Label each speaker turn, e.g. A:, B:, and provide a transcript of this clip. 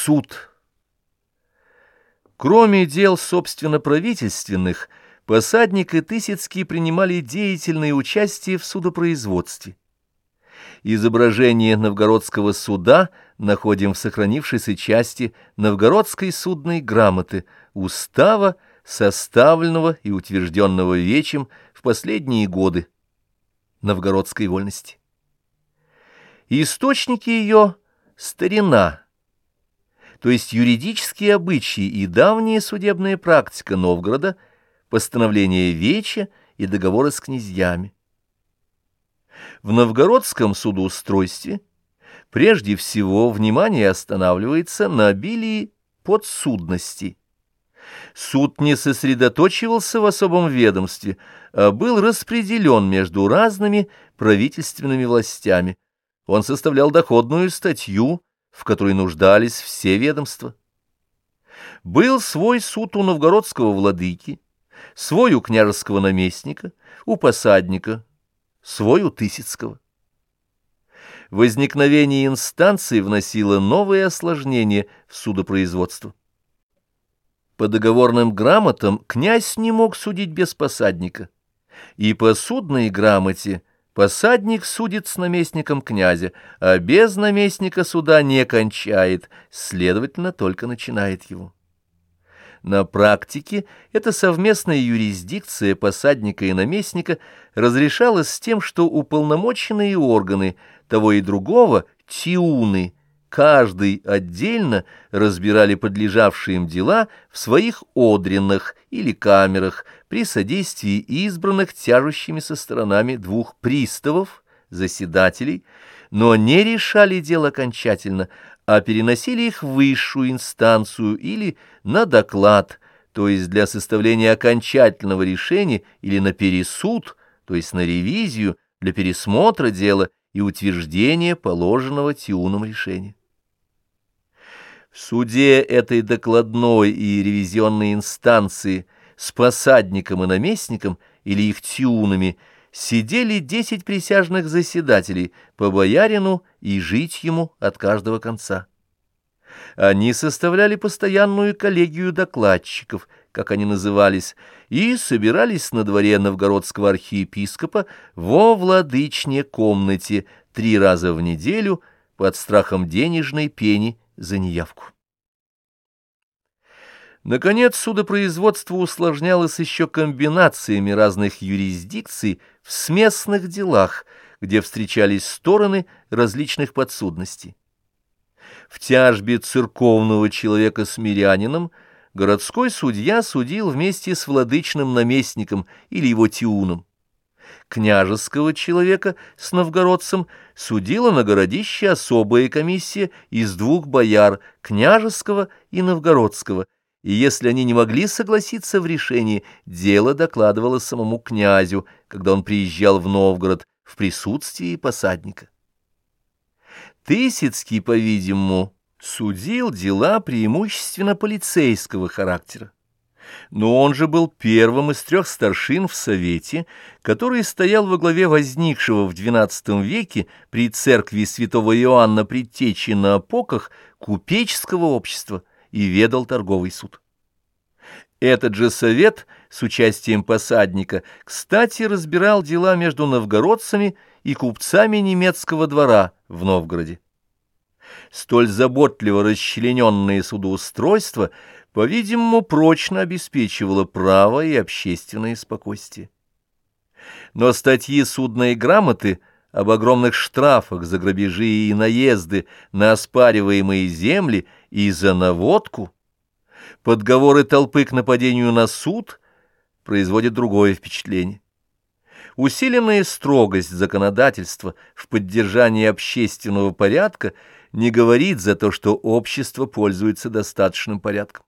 A: Суд. Кроме дел, собственно, правительственных, посадник и Тысяцкий принимали деятельное участие в судопроизводстве. Изображение новгородского суда находим в сохранившейся части новгородской судной грамоты, устава, составленного и утвержденного Вечем в последние годы новгородской вольности. Источники ее — старина — то есть юридические обычаи и давняя судебная практика Новгорода, постановления Веча и договоры с князьями. В новгородском судоустройстве прежде всего внимание останавливается на обилии подсудности. Суд не сосредоточивался в особом ведомстве, а был распределен между разными правительственными властями. Он составлял доходную статью, в которой нуждались все ведомства. Был свой суд у новгородского владыки, свой у княжеского наместника, у посадника, свой у Тысяцкого. Возникновение инстанции вносило новые осложнения в судопроизводство. По договорным грамотам князь не мог судить без посадника, и по судной грамоте Посадник судит с наместником князя, а без наместника суда не кончает, следовательно, только начинает его. На практике эта совместная юрисдикция посадника и наместника разрешалась с тем, что уполномоченные органы того и другого, тиуны, каждый отдельно разбирали подлежавшие им дела в своих одринах или камерах при содействии избранных тяжущимися сторонами двух приставов, заседателей, но не решали дело окончательно, а переносили их в высшую инстанцию или на доклад, то есть для составления окончательного решения или на пересуд, то есть на ревизию, для пересмотра дела и утверждения положенного Тиуном решения. Суде этой докладной и ревизионной инстанции с посадником и наместником или их тюнами сидели десять присяжных заседателей по боярину и жить ему от каждого конца. Они составляли постоянную коллегию докладчиков, как они назывались, и собирались на дворе новгородского архиепископа во владычне комнате три раза в неделю под страхом денежной пени за неявку. Наконец, судопроизводство усложнялось еще комбинациями разных юрисдикций в смесных делах, где встречались стороны различных подсудностей. В тяжбе церковного человека с мирянином городской судья судил вместе с владычным наместником или его тиуном княжеского человека с новгородцем судила на городище особая комиссия из двух бояр, княжеского и новгородского, и если они не могли согласиться в решении, дело докладывалось самому князю, когда он приезжал в Новгород в присутствии посадника. Тысяцкий, по-видимому, судил дела преимущественно полицейского характера но он же был первым из трех старшин в Совете, который стоял во главе возникшего в XII веке при церкви святого Иоанна Предтечи на опоках купеческого общества и ведал торговый суд. Этот же совет с участием посадника, кстати, разбирал дела между новгородцами и купцами немецкого двора в Новгороде. Столь заботливо расчлененное судоустройство – по-видимому, прочно обеспечивала право и общественное спокойствие. Но статьи судной грамоты об огромных штрафах за грабежи и наезды на оспариваемые земли и за наводку, подговоры толпы к нападению на суд производят другое впечатление. Усиленная строгость законодательства в поддержании общественного порядка не говорит за то, что общество пользуется достаточным порядком.